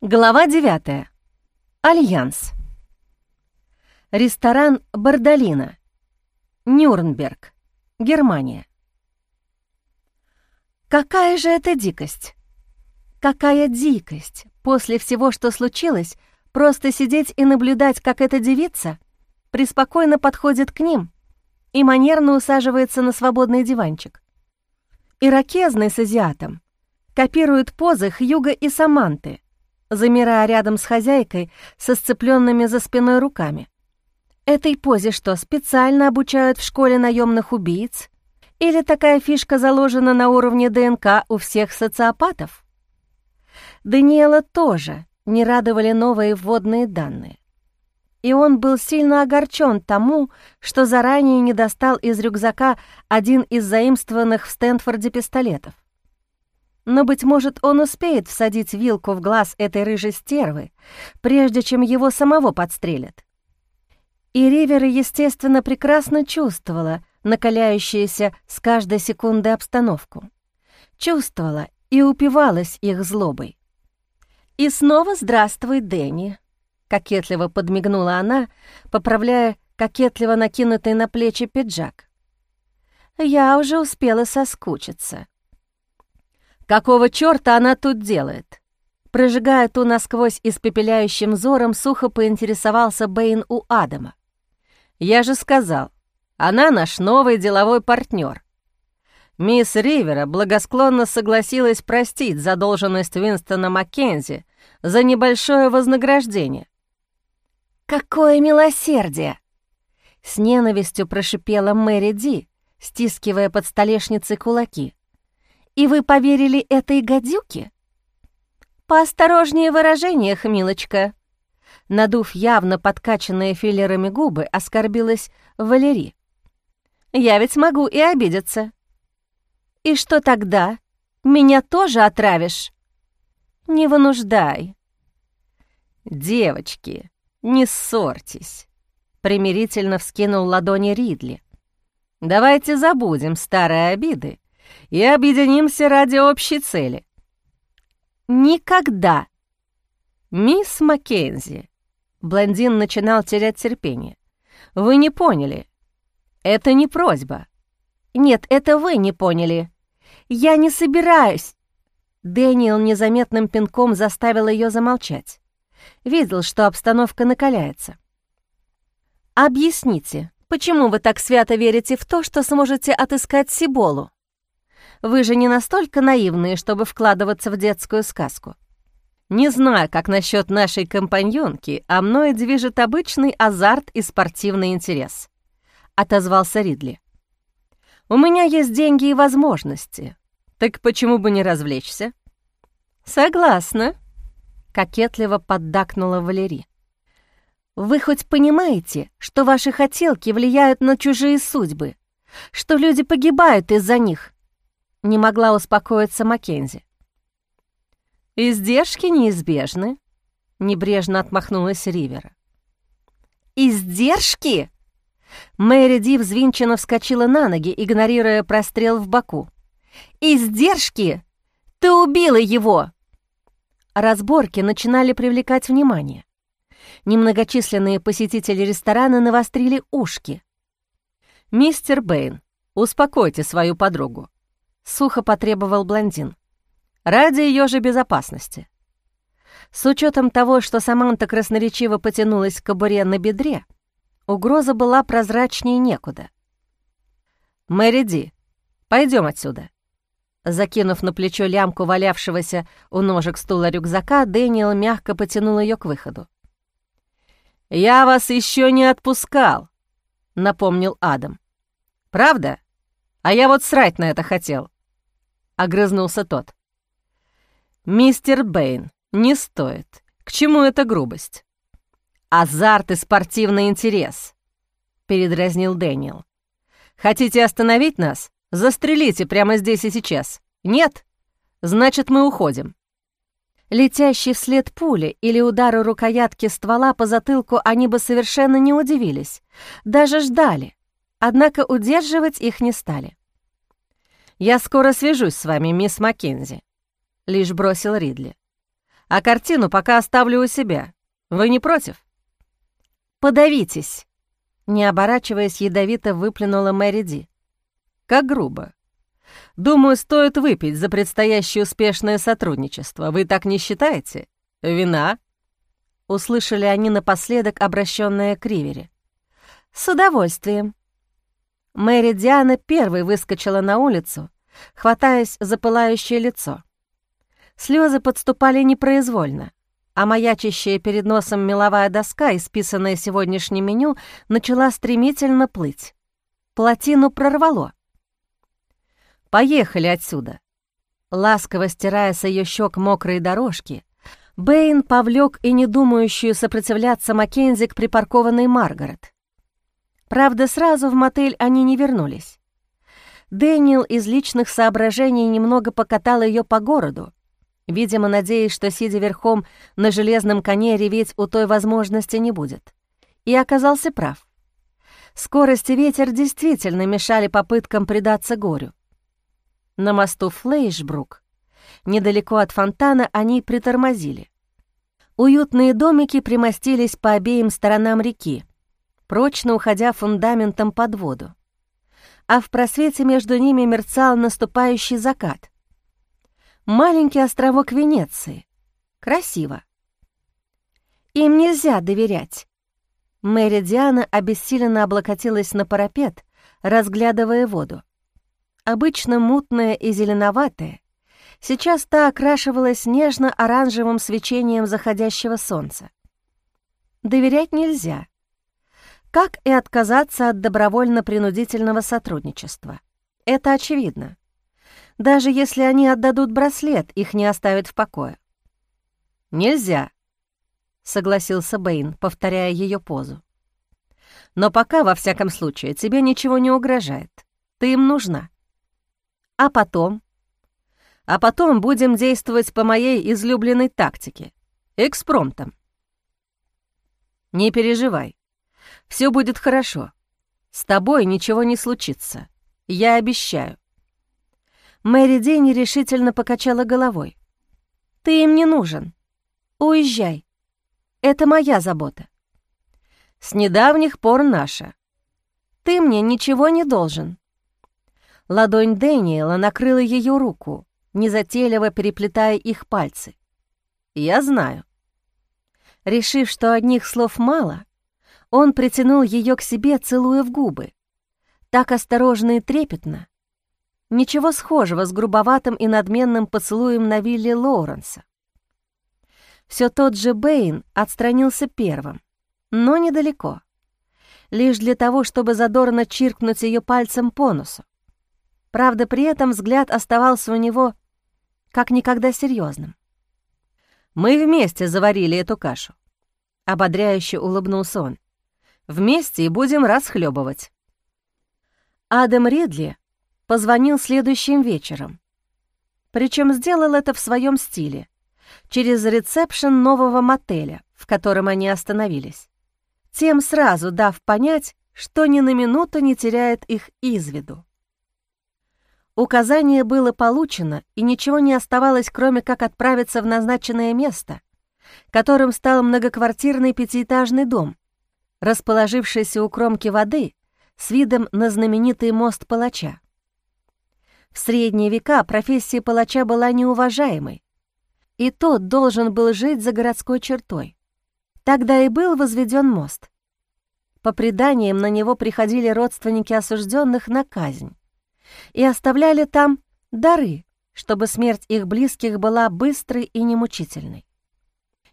Глава 9. Альянс. Ресторан «Бардалина». Нюрнберг, Германия. Какая же это дикость! Какая дикость! После всего, что случилось, просто сидеть и наблюдать, как эта девица преспокойно подходит к ним и манерно усаживается на свободный диванчик. Иракезный с азиатом копирует позы Хьюга и Саманты — замирая рядом с хозяйкой со сцепленными за спиной руками. Этой позе что, специально обучают в школе наемных убийц? Или такая фишка заложена на уровне ДНК у всех социопатов? Даниэла тоже не радовали новые вводные данные. И он был сильно огорчен тому, что заранее не достал из рюкзака один из заимствованных в Стэнфорде пистолетов но, быть может, он успеет всадить вилку в глаз этой рыжей стервы, прежде чем его самого подстрелят. И Ривера, естественно, прекрасно чувствовала накаляющуюся с каждой секунды обстановку. Чувствовала и упивалась их злобой. «И снова здравствуй, Дэнни», — кокетливо подмигнула она, поправляя кокетливо накинутый на плечи пиджак. «Я уже успела соскучиться». Какого чёрта она тут делает? Прожигая ту насквозь испепеляющим взором, сухо поинтересовался Бэйн у Адама. «Я же сказал, она наш новый деловой партнер. Мисс Ривера благосклонно согласилась простить задолженность Винстона Маккензи за небольшое вознаграждение. «Какое милосердие!» С ненавистью прошипела Мэри Ди, стискивая под столешницей кулаки. И вы поверили этой гадюке? Поосторожнее в выражениях, милочка. Надув явно подкачанные филлерами губы, оскорбилась Валерий. Я ведь могу и обидеться. И что тогда? Меня тоже отравишь? Не вынуждай. Девочки, не ссорьтесь. Примирительно вскинул ладони Ридли. Давайте забудем старые обиды и объединимся ради общей цели». «Никогда!» «Мисс Маккензи», — блондин начинал терять терпение, — «вы не поняли. Это не просьба». «Нет, это вы не поняли. Я не собираюсь». Дэниел незаметным пинком заставил ее замолчать. Видел, что обстановка накаляется. «Объясните, почему вы так свято верите в то, что сможете отыскать Сиболу?» Вы же не настолько наивные, чтобы вкладываться в детскую сказку. Не знаю, как насчет нашей компаньонки, а мной движет обычный азарт и спортивный интерес», — отозвался Ридли. «У меня есть деньги и возможности. Так почему бы не развлечься?» «Согласна», — кокетливо поддакнула Валерий. «Вы хоть понимаете, что ваши хотелки влияют на чужие судьбы, что люди погибают из-за них?» Не могла успокоиться Маккензи. «Издержки неизбежны», — небрежно отмахнулась Ривера. «Издержки?» Мэри Ди взвинченно вскочила на ноги, игнорируя прострел в боку. «Издержки? Ты убила его!» Разборки начинали привлекать внимание. Немногочисленные посетители ресторана навострили ушки. «Мистер Бэйн, успокойте свою подругу. Сухо потребовал блондин. Ради ее же безопасности. С учетом того, что Саманта красноречиво потянулась к кобуре на бедре, угроза была прозрачнее некуда. «Мэри Ди, пойдем отсюда». Закинув на плечо лямку валявшегося у ножек стула рюкзака, Дэниел мягко потянул ее к выходу. «Я вас еще не отпускал», — напомнил Адам. «Правда? А я вот срать на это хотел» огрызнулся тот. «Мистер Бэйн, не стоит. К чему эта грубость?» «Азарт и спортивный интерес», — передразнил Дэниел. «Хотите остановить нас? Застрелите прямо здесь и сейчас. Нет? Значит, мы уходим». Летящий вслед пули или удару рукоятки ствола по затылку они бы совершенно не удивились, даже ждали, однако удерживать их не стали. «Я скоро свяжусь с вами, мисс Маккензи», — лишь бросил Ридли. А картину пока оставлю у себя. Вы не против?» «Подавитесь!» Не оборачиваясь, ядовито выплюнула Мэри Ди. «Как грубо. Думаю, стоит выпить за предстоящее успешное сотрудничество. Вы так не считаете? Вина?» Услышали они напоследок, обращенное к Ривере. «С удовольствием». Мэри Диана первой выскочила на улицу, хватаясь за пылающее лицо. Слезы подступали непроизвольно, а маячащая перед носом меловая доска, исписанная сегодняшним меню, начала стремительно плыть. Плотину прорвало. «Поехали отсюда!» Ласково стирая с ее щек мокрые дорожки, Бэйн повлек и не думающую сопротивляться Маккензи к припаркованной Маргарет. Правда, сразу в мотель они не вернулись. Дэниел из личных соображений немного покатал ее по городу, видимо, надеясь, что, сидя верхом на железном коне, реветь у той возможности не будет. И оказался прав. Скорость и ветер действительно мешали попыткам предаться горю. На мосту Флейшбрук Недалеко от фонтана они притормозили. Уютные домики примостились по обеим сторонам реки, прочно уходя фундаментом под воду. А в просвете между ними мерцал наступающий закат. Маленький островок Венеции. Красиво. Им нельзя доверять. Мэри Диана обессиленно облокотилась на парапет, разглядывая воду. Обычно мутная и зеленоватая, Сейчас та окрашивалась нежно-оранжевым свечением заходящего солнца. Доверять нельзя. Как и отказаться от добровольно-принудительного сотрудничества. Это очевидно. Даже если они отдадут браслет, их не оставят в покое. «Нельзя», — согласился Бэйн, повторяя ее позу. «Но пока, во всяком случае, тебе ничего не угрожает. Ты им нужна. А потом, а потом будем действовать по моей излюбленной тактике — экспромтом. Не переживай, все будет хорошо. С тобой ничего не случится, я обещаю. Мэри Дэй решительно покачала головой. «Ты им не нужен. Уезжай. Это моя забота». «С недавних пор наша. Ты мне ничего не должен». Ладонь Дэниела накрыла ее руку, незатейливо переплетая их пальцы. «Я знаю». Решив, что одних слов мало, он притянул ее к себе, целуя в губы. Так осторожно и трепетно. Ничего схожего с грубоватым и надменным поцелуем на вилле Лоуренса. Все тот же Бэйн отстранился первым, но недалеко. Лишь для того, чтобы задорно чиркнуть ее пальцем по носу. Правда, при этом взгляд оставался у него как никогда серьезным. «Мы вместе заварили эту кашу», — ободряюще улыбнулся он. «Вместе и будем расхлебывать. Адам Ридли позвонил следующим вечером. Причем сделал это в своем стиле, через ресепшн нового мотеля, в котором они остановились, тем сразу дав понять, что ни на минуту не теряет их из виду. Указание было получено, и ничего не оставалось, кроме как отправиться в назначенное место, которым стал многоквартирный пятиэтажный дом, расположившийся у кромки воды с видом на знаменитый мост палача. В средние века профессия палача была неуважаемой, и тот должен был жить за городской чертой. Тогда и был возведен мост. По преданиям, на него приходили родственники осужденных на казнь и оставляли там дары, чтобы смерть их близких была быстрой и немучительной.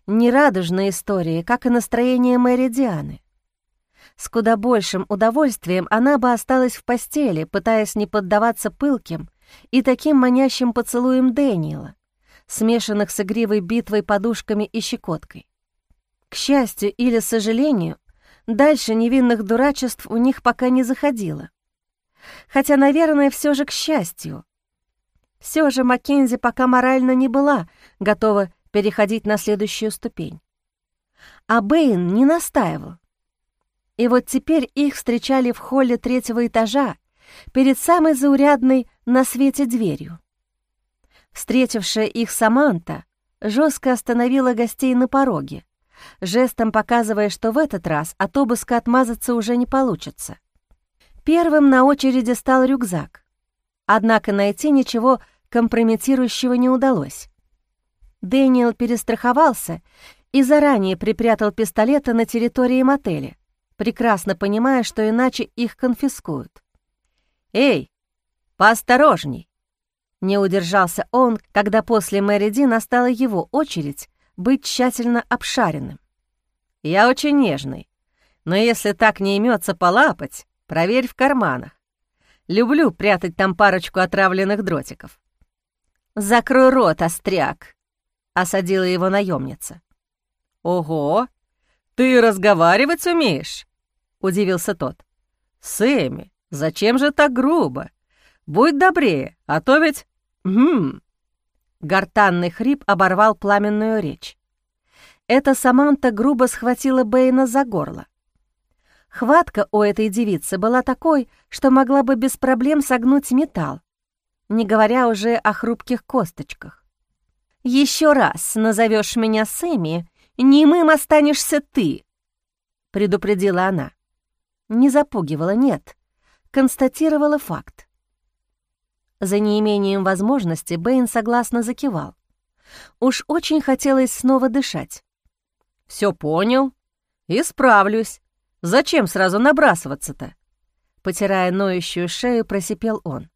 Нерадужная история, как и настроение Мэри Дианы. С куда большим удовольствием она бы осталась в постели, пытаясь не поддаваться пылким и таким манящим поцелуем Дэниела, смешанных с игривой битвой подушками и щекоткой. К счастью или сожалению, дальше невинных дурачеств у них пока не заходило. Хотя, наверное, все же к счастью. Все же Маккензи пока морально не была готова переходить на следующую ступень. А Бэйн не настаивал. И вот теперь их встречали в холле третьего этажа перед самой заурядной на свете дверью. Встретившая их Саманта жестко остановила гостей на пороге, жестом показывая, что в этот раз от обыска отмазаться уже не получится. Первым на очереди стал рюкзак. Однако найти ничего компрометирующего не удалось. Дэниел перестраховался и заранее припрятал пистолеты на территории мотеля, прекрасно понимая, что иначе их конфискуют. «Эй, поосторожней!» Не удержался он, когда после Мэри Ди настала его очередь быть тщательно обшаренным. «Я очень нежный, но если так не имется полапать, проверь в карманах. Люблю прятать там парочку отравленных дротиков». «Закрой рот, остряк!» — осадила его наемница. «Ого! Ты разговаривать умеешь?» — удивился тот. «Сэмми, зачем же так грубо? Будь добрее, а то ведь «Гм!» Гортанный хрип оборвал пламенную речь. Эта Саманта грубо схватила Бэйна за горло. Хватка у этой девицы была такой, что могла бы без проблем согнуть металл, не говоря уже о хрупких косточках. «Еще раз назовешь меня Сэмми, немым останешься ты», — предупредила она. Не запугивала, нет, констатировала факт. За неимением возможности Бэйн согласно закивал. Уж очень хотелось снова дышать. Все понял. Исправлюсь. Зачем сразу набрасываться-то?» Потирая ноющую шею, просипел он.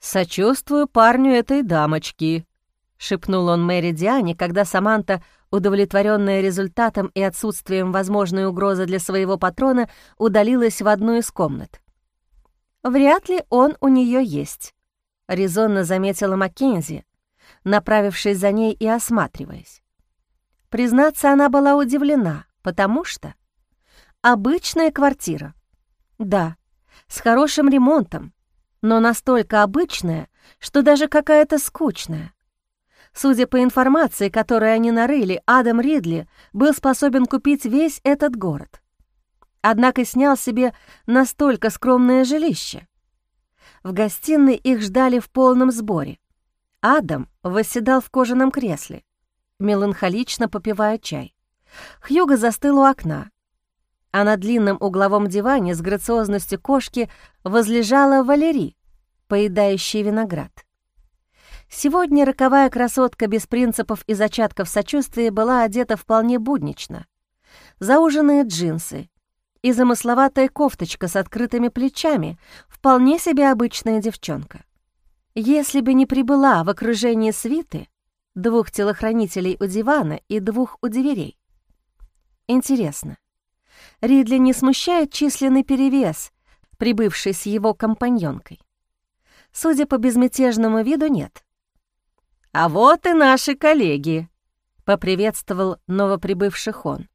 «Сочувствую парню этой дамочки», — шепнул он Мэри Диане, когда Саманта, удовлетворенная результатом и отсутствием возможной угрозы для своего патрона, удалилась в одну из комнат. Вряд ли он у нее есть, резонно заметила Маккензи, направившись за ней и осматриваясь. Признаться, она была удивлена, потому что... Обычная квартира. Да, с хорошим ремонтом, но настолько обычная, что даже какая-то скучная. Судя по информации, которую они нарыли, Адам Ридли был способен купить весь этот город однако снял себе настолько скромное жилище. В гостиной их ждали в полном сборе. Адам восседал в кожаном кресле, меланхолично попивая чай. Хьюго застыл у окна, а на длинном угловом диване с грациозностью кошки возлежала Валерий, поедающая виноград. Сегодня роковая красотка без принципов и зачатков сочувствия была одета вполне буднично. Зауженные джинсы, и замысловатая кофточка с открытыми плечами, вполне себе обычная девчонка. Если бы не прибыла в окружении свиты, двух телохранителей у дивана и двух у дверей. Интересно, Ридли не смущает численный перевес, прибывший с его компаньонкой? Судя по безмятежному виду, нет. «А вот и наши коллеги», — поприветствовал новоприбывших он.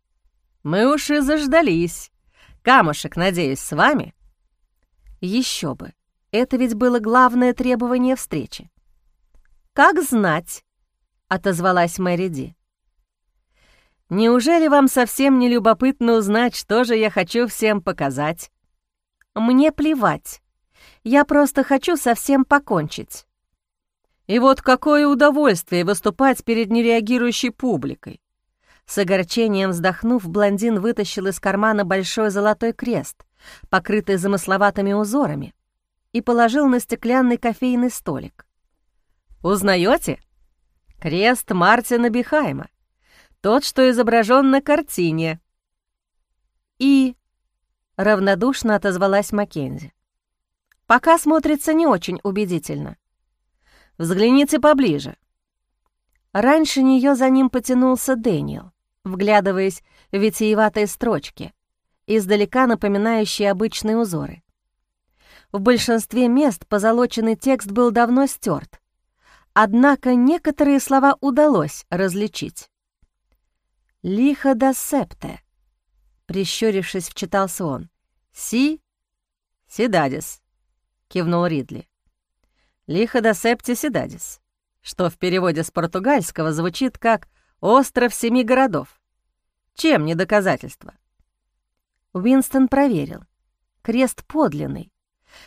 «Мы уж и заждались. Камушек, надеюсь, с вами?» Еще бы. Это ведь было главное требование встречи. «Как знать», — отозвалась Мэри Ди. «Неужели вам совсем не любопытно узнать, что же я хочу всем показать?» «Мне плевать. Я просто хочу совсем покончить». И вот какое удовольствие выступать перед нереагирующей публикой. С огорчением вздохнув, блондин вытащил из кармана большой золотой крест, покрытый замысловатыми узорами, и положил на стеклянный кофейный столик. «Узнаете? Крест Мартина Бихайма, тот, что изображен на картине». «И...» — равнодушно отозвалась Маккензи. «Пока смотрится не очень убедительно. Взгляните поближе». Раньше нее за ним потянулся Дэниел вглядываясь в витиеватые строчки, издалека напоминающие обычные узоры. В большинстве мест позолоченный текст был давно стерт, однако некоторые слова удалось различить. «Лихо да септе», — прищурившись, вчитался он. «Си? Сидадис», — кивнул Ридли. «Лихо да септе сидадис», что в переводе с португальского звучит как Остров семи городов. Чем не доказательство? Уинстон проверил. Крест подлинный.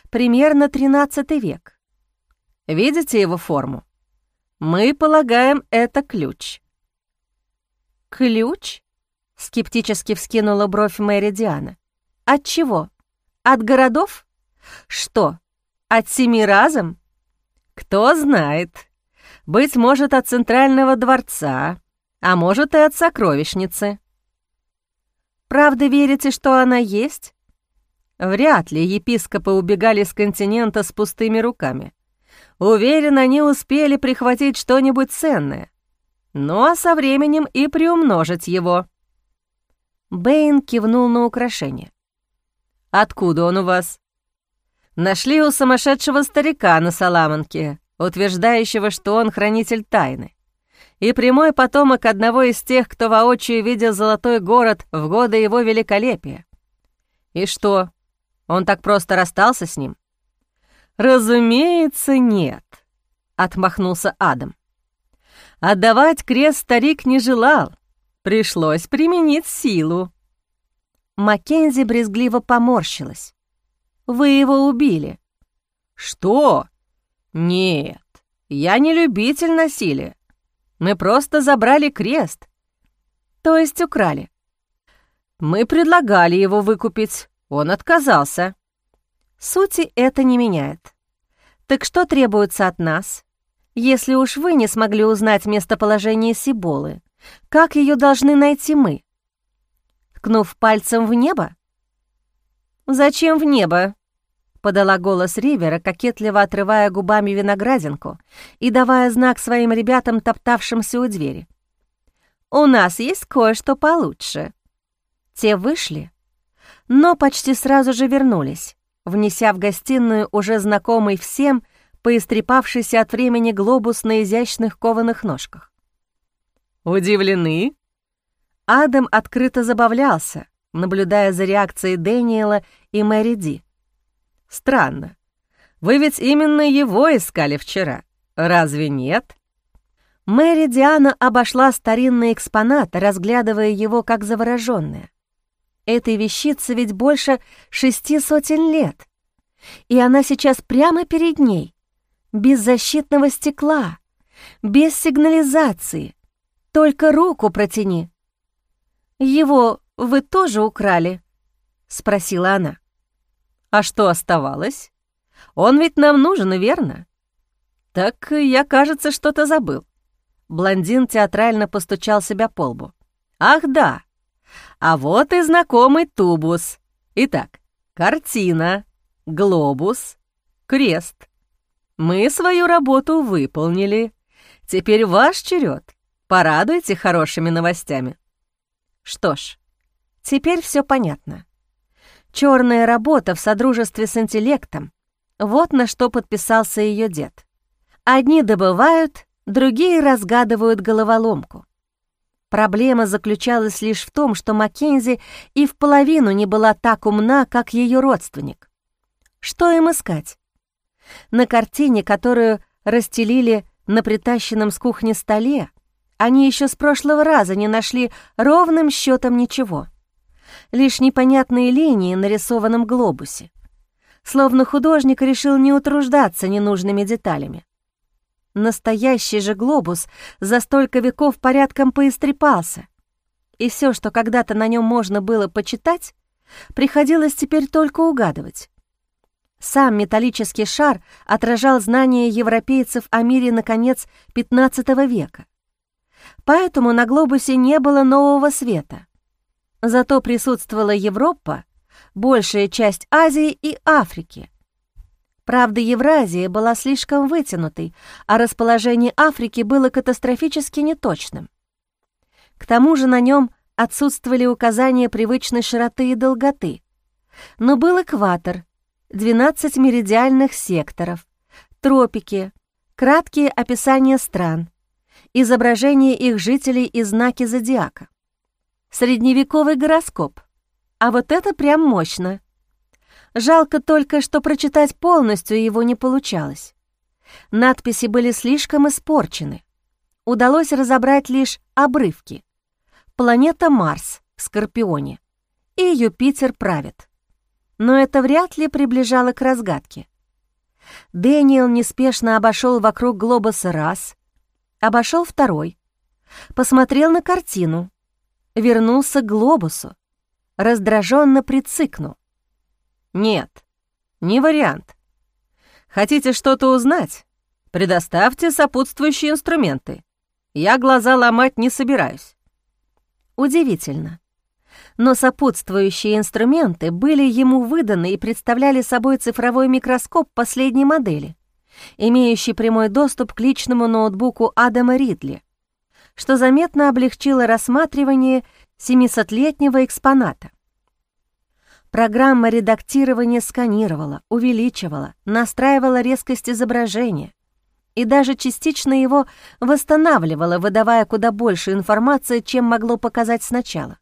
Примерно 13 век. Видите его форму? Мы полагаем, это ключ». «Ключ?» — скептически вскинула бровь Мэри Диана. «От чего? От городов? Что, от семи разом?» «Кто знает. Быть может, от Центрального дворца, а может и от сокровищницы». «Правда верите, что она есть?» Вряд ли епископы убегали с континента с пустыми руками. Уверен, они успели прихватить что-нибудь ценное. Ну а со временем и приумножить его. Бэйн кивнул на украшение. «Откуда он у вас?» «Нашли у сумасшедшего старика на Соломонке, утверждающего, что он хранитель тайны, и прямой потомок одного из тех, кто воочию видел золотой город в годы его великолепия. И что, он так просто расстался с ним?» «Разумеется, нет», — отмахнулся Адам. «Отдавать крест старик не желал, пришлось применить силу». Маккензи брезгливо поморщилась. «Вы его убили». «Что? Нет, я не любитель насилия. Мы просто забрали крест». «То есть украли?» «Мы предлагали его выкупить, он отказался». Сути это не меняет. Так что требуется от нас? Если уж вы не смогли узнать местоположение Сиболы, как ее должны найти мы? Ткнув пальцем в небо? «Зачем в небо?» — подала голос Ривера, кокетливо отрывая губами виноградинку и давая знак своим ребятам, топтавшимся у двери. «У нас есть кое-что получше». Те вышли, но почти сразу же вернулись, внеся в гостиную уже знакомый всем поистрепавшийся от времени глобус на изящных кованых ножках. «Удивлены?» Адам открыто забавлялся, наблюдая за реакцией Дэниела и Мэри Ди. «Странно. Вы ведь именно его искали вчера, разве нет?» Мэри Диана обошла старинный экспонат, разглядывая его как заворожённая. Этой вещице ведь больше шести сотен лет. И она сейчас прямо перед ней, без защитного стекла, без сигнализации. Только руку протяни. «Его вы тоже украли?» — спросила она. «А что оставалось? Он ведь нам нужен, верно?» «Так я, кажется, что-то забыл». Блондин театрально постучал себя по лбу. «Ах да, а вот и знакомый тубус. Итак, картина, глобус, крест. Мы свою работу выполнили. Теперь ваш черед. Порадуйте хорошими новостями. Что ж, теперь все понятно. Черная работа в содружестве с интеллектом. Вот на что подписался ее дед. Одни добывают, другие разгадывают головоломку. Проблема заключалась лишь в том, что Маккензи и в половину не была так умна, как ее родственник. Что им искать? На картине, которую расстелили на притащенном с кухни столе, они еще с прошлого раза не нашли ровным счетом ничего. Лишь непонятные линии на рисованном глобусе. Словно художник решил не утруждаться ненужными деталями. Настоящий же глобус за столько веков порядком поистрепался, и все, что когда-то на нем можно было почитать, приходилось теперь только угадывать. Сам металлический шар отражал знания европейцев о мире на конец XV века. Поэтому на глобусе не было нового света. Зато присутствовала Европа, большая часть Азии и Африки — Правда, Евразия была слишком вытянутой, а расположение Африки было катастрофически неточным. К тому же на нем отсутствовали указания привычной широты и долготы. Но был экватор, 12 меридиальных секторов, тропики, краткие описания стран, изображение их жителей и знаки зодиака. Средневековый гороскоп. А вот это прям мощно. Жалко только, что прочитать полностью его не получалось. Надписи были слишком испорчены. Удалось разобрать лишь обрывки. Планета Марс в Скорпионе и Юпитер правит. Но это вряд ли приближало к разгадке. Дэниел неспешно обошел вокруг глобуса раз, обошел второй, посмотрел на картину, вернулся к глобусу, раздраженно прицикнул. «Нет, не вариант. Хотите что-то узнать? Предоставьте сопутствующие инструменты. Я глаза ломать не собираюсь». Удивительно. Но сопутствующие инструменты были ему выданы и представляли собой цифровой микроскоп последней модели, имеющий прямой доступ к личному ноутбуку Адама Ридли, что заметно облегчило рассматривание 700-летнего экспоната. Программа редактирования сканировала, увеличивала, настраивала резкость изображения и даже частично его восстанавливала, выдавая куда больше информации, чем могло показать сначала.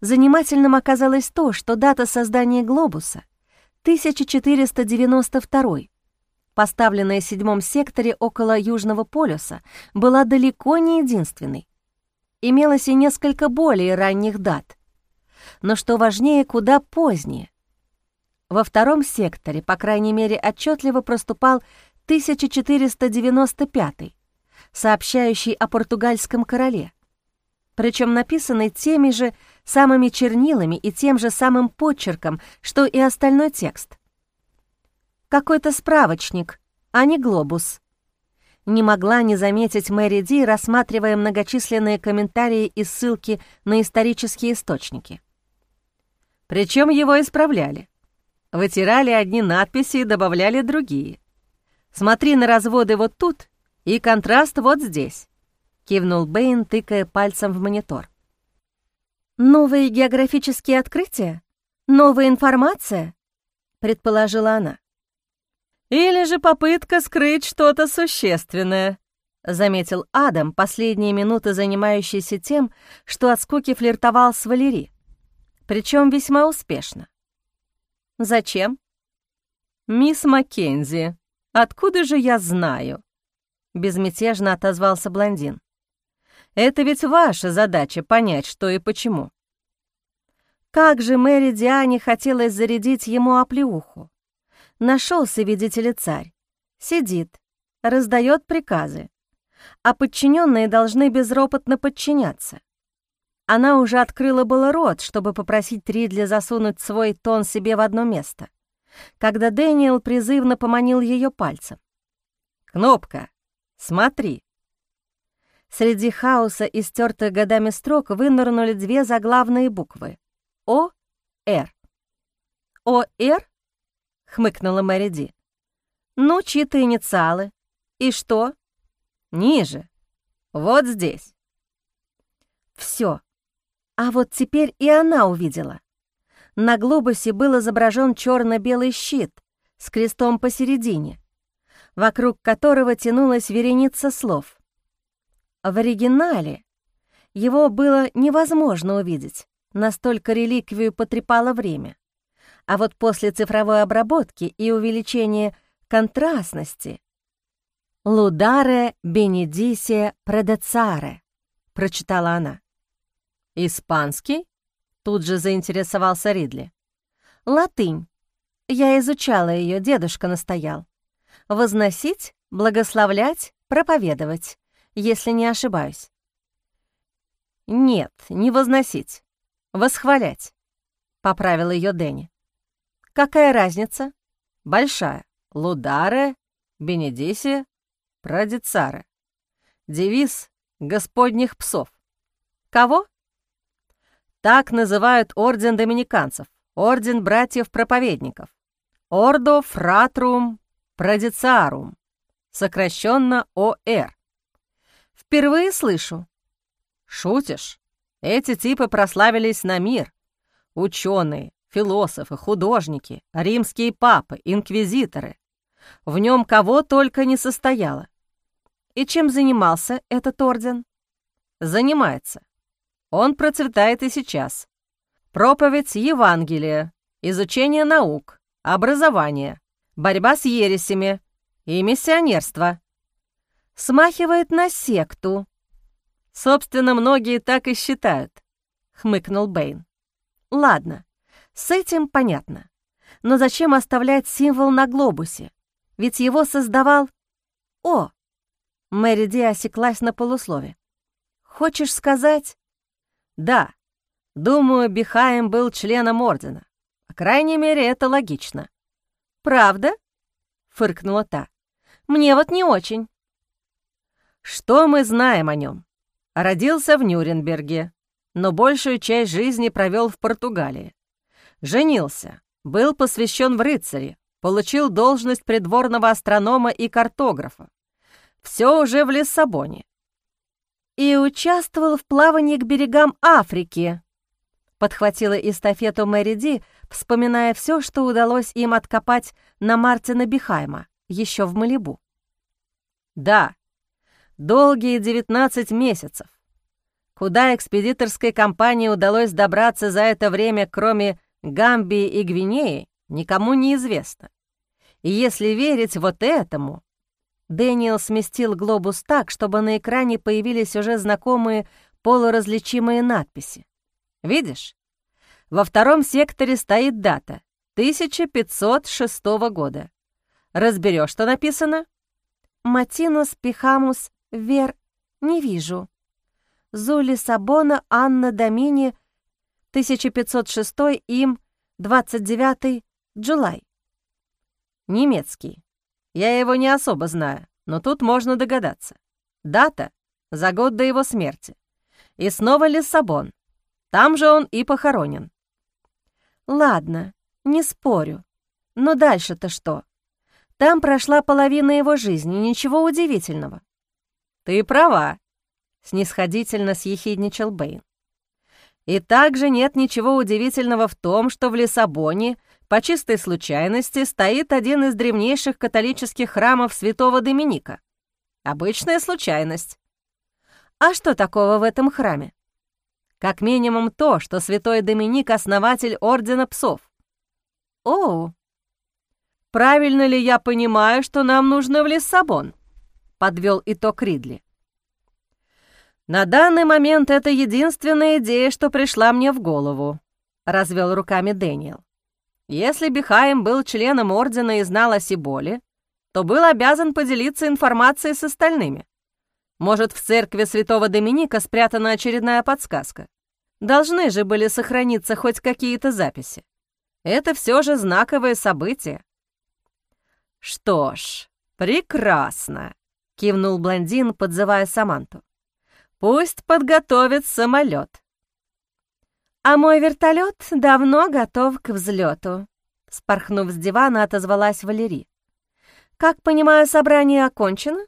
Занимательным оказалось то, что дата создания глобуса — 1492 поставленная в седьмом секторе около Южного полюса, была далеко не единственной. Имелось и несколько более ранних дат, но, что важнее, куда позднее. Во втором секторе, по крайней мере, отчетливо проступал 1495, сообщающий о португальском короле, причем написанный теми же самыми чернилами и тем же самым почерком, что и остальной текст. Какой-то справочник, а не глобус. Не могла не заметить Мэри Ди, рассматривая многочисленные комментарии и ссылки на исторические источники. Причем его исправляли. Вытирали одни надписи и добавляли другие. Смотри на разводы вот тут и контраст вот здесь», — кивнул Бэйн, тыкая пальцем в монитор. «Новые географические открытия? Новая информация?» — предположила она. «Или же попытка скрыть что-то существенное», — заметил Адам, последние минуты занимающийся тем, что от скуки флиртовал с Валери причем весьма успешно. «Зачем?» «Мисс Маккензи, откуда же я знаю?» Безмятежно отозвался блондин. «Это ведь ваша задача понять, что и почему». Как же Мэри Диане хотелось зарядить ему оплеуху. Нашелся, видите ли, царь. Сидит, раздает приказы, а подчиненные должны безропотно подчиняться. Она уже открыла было рот, чтобы попросить Ридли засунуть свой тон себе в одно место, когда Дэниел призывно поманил ее пальцем. «Кнопка, смотри!» Среди хаоса и стертых годами строк вынырнули две заглавные буквы — О, Р. «О, Р?» — хмыкнула Мэри Ди. «Ну, чьи-то инициалы. И что?» «Ниже. Вот здесь». Все. А вот теперь и она увидела. На глобусе был изображен черно-белый щит с крестом посередине, вокруг которого тянулась вереница слов. В оригинале его было невозможно увидеть, настолько реликвию потрепало время. А вот после цифровой обработки и увеличения контрастности «Лударе бенедисе предецаре», — прочитала она. «Испанский?» — тут же заинтересовался Ридли. «Латынь. Я изучала ее, дедушка настоял. Возносить, благословлять, проповедовать, если не ошибаюсь». «Нет, не возносить. Восхвалять», — поправил ее Дэнни. «Какая разница?» «Большая. Лударе, Бенедиси, Прадицаре. Девиз господних псов. Кого?» Так называют орден доминиканцев, орден братьев-проповедников. Ордо фратрум продициарум, сокращенно ОР. Впервые слышу. Шутишь? Эти типы прославились на мир. Ученые, философы, художники, римские папы, инквизиторы. В нем кого только не состояло. И чем занимался этот орден? Занимается. Он процветает и сейчас. Проповедь Евангелия, изучение наук, образование, борьба с ересями и миссионерство. Смахивает на секту. Собственно, многие так и считают, хмыкнул Бэйн. Ладно, с этим понятно. Но зачем оставлять символ на глобусе? Ведь его создавал... О, Мэри Ди осеклась на полуслове. «Хочешь сказать?» «Да. Думаю, Бихаем был членом Ордена. По крайней мере, это логично». «Правда?» — фыркнула та. «Мне вот не очень». «Что мы знаем о нем? Родился в Нюрнберге, но большую часть жизни провел в Португалии. Женился, был посвящен в рыцари, получил должность придворного астронома и картографа. Все уже в Лиссабоне. И участвовал в плавании к берегам Африки, подхватила эстафету Мэри Ди, вспоминая все, что удалось им откопать на Мартина Бихайма, еще в Малибу. Да, долгие 19 месяцев. Куда экспедиторской компании удалось добраться за это время, кроме Гамбии и Гвинеи, никому не известно. И если верить вот этому... Дэниел сместил глобус так, чтобы на экране появились уже знакомые полуразличимые надписи. Видишь? Во втором секторе стоит дата — 1506 года. Разберешь, что написано? «Матинус пихамус вер... не вижу». Зули Сабона Анна Домини 1506 им 29 Джулай. Немецкий. Я его не особо знаю, но тут можно догадаться. Дата — за год до его смерти. И снова Лиссабон. Там же он и похоронен. Ладно, не спорю. Но дальше-то что? Там прошла половина его жизни, ничего удивительного. Ты права, снисходительно съехидничал Бэйн. И также нет ничего удивительного в том, что в Лиссабоне по чистой случайности стоит один из древнейших католических храмов святого Доминика. Обычная случайность. А что такого в этом храме? Как минимум то, что святой Доминик — основатель Ордена Псов. Оу. Правильно ли я понимаю, что нам нужно в Лиссабон? Подвел итог Ридли. «На данный момент это единственная идея, что пришла мне в голову», — развел руками Дэниел. «Если Бихаем был членом Ордена и знал о Сиболе, то был обязан поделиться информацией с остальными. Может, в церкви святого Доминика спрятана очередная подсказка. Должны же были сохраниться хоть какие-то записи. Это все же знаковое событие». «Что ж, прекрасно», — кивнул блондин, подзывая Саманту. Пусть подготовит самолет. А мой вертолет давно готов к взлету. Спорхнув с дивана, отозвалась Валерий. Как понимаю, собрание окончено?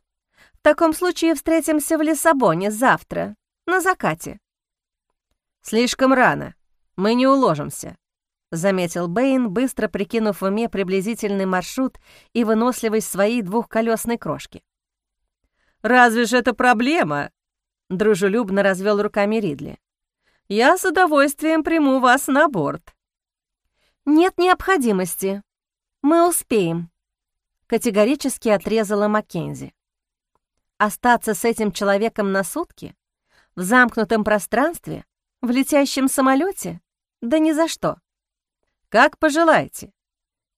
В таком случае встретимся в Лиссабоне завтра, на закате. Слишком рано. Мы не уложимся, заметил Бэйн, быстро прикинув в уме приблизительный маршрут и выносливость своей двухколесной крошки. «Разве же это проблема?» Дружелюбно развел руками Ридли. «Я с удовольствием приму вас на борт». «Нет необходимости. Мы успеем», — категорически отрезала Маккензи. «Остаться с этим человеком на сутки? В замкнутом пространстве? В летящем самолете? Да ни за что». «Как пожелаете.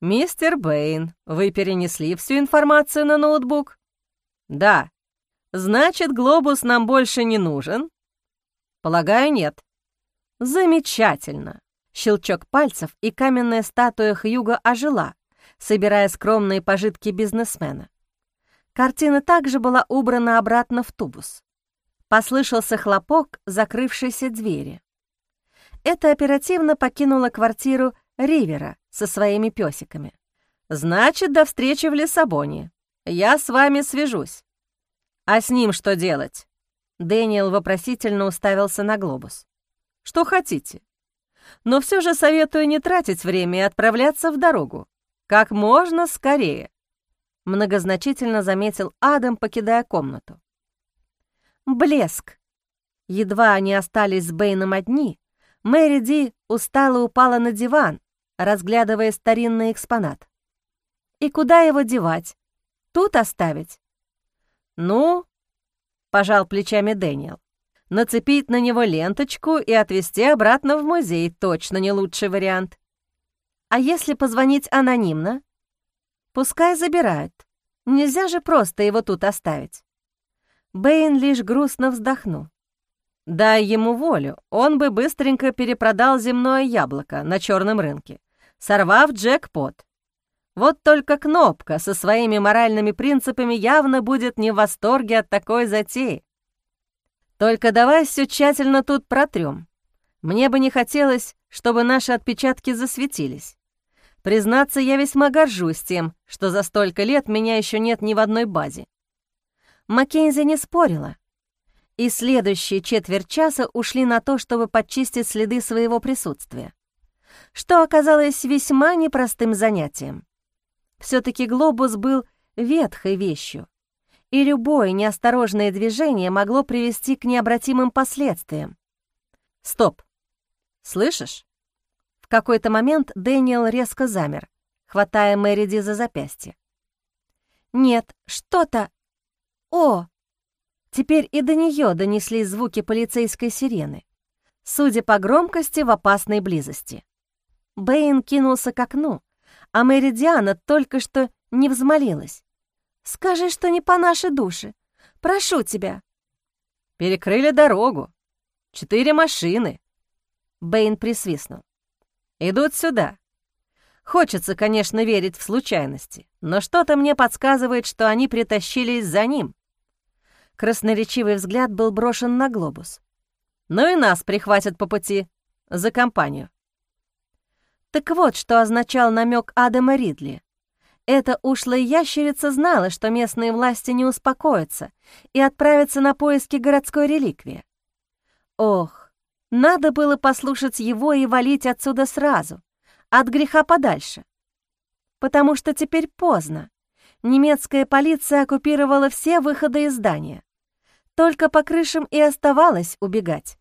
Мистер Бэйн, вы перенесли всю информацию на ноутбук?» «Да», Значит, глобус нам больше не нужен? Полагаю, нет. Замечательно. Щелчок пальцев, и каменная статуя Хьюга ожила, собирая скромные пожитки бизнесмена. Картина также была убрана обратно в тубус. Послышался хлопок закрывшейся двери. Это оперативно покинула квартиру Ривера со своими песиками. «Значит, до встречи в Лиссабоне. Я с вами свяжусь. «А с ним что делать?» Дэниел вопросительно уставился на глобус. «Что хотите. Но все же советую не тратить время и отправляться в дорогу. Как можно скорее», — многозначительно заметил Адам, покидая комнату. «Блеск!» Едва они остались с Бэйном одни, Мэри Ди устало упала на диван, разглядывая старинный экспонат. «И куда его девать? Тут оставить?» «Ну?» — пожал плечами Дэниел. «Нацепить на него ленточку и отвезти обратно в музей точно не лучший вариант. А если позвонить анонимно? Пускай забирают. Нельзя же просто его тут оставить. Бэйн лишь грустно вздохнул. Дай ему волю, он бы быстренько перепродал земное яблоко на черном рынке, сорвав джекпот. Вот только Кнопка со своими моральными принципами явно будет не в восторге от такой затеи. Только давай все тщательно тут протрем. Мне бы не хотелось, чтобы наши отпечатки засветились. Признаться, я весьма горжусь тем, что за столько лет меня еще нет ни в одной базе. Маккензи не спорила. И следующие четверть часа ушли на то, чтобы подчистить следы своего присутствия, что оказалось весьма непростым занятием. Все таки глобус был ветхой вещью, и любое неосторожное движение могло привести к необратимым последствиям. «Стоп! Слышишь?» В какой-то момент Дэниел резко замер, хватая Мэриди за запястье. «Нет, что-то «О!» Теперь и до нее донеслись звуки полицейской сирены, судя по громкости в опасной близости. Бэйн кинулся к окну, а Мэри Диана только что не взмолилась. «Скажи, что не по нашей душе. Прошу тебя». «Перекрыли дорогу. Четыре машины». Бэйн присвистнул. «Идут сюда. Хочется, конечно, верить в случайности, но что-то мне подсказывает, что они притащились за ним. Красноречивый взгляд был брошен на глобус. «Ну и нас прихватят по пути. За компанию». Так вот, что означал намек Адама Ридли. Эта ушлая ящерица знала, что местные власти не успокоятся и отправятся на поиски городской реликвии. Ох, надо было послушать его и валить отсюда сразу, от греха подальше. Потому что теперь поздно. Немецкая полиция оккупировала все выходы из здания. Только по крышам и оставалось убегать.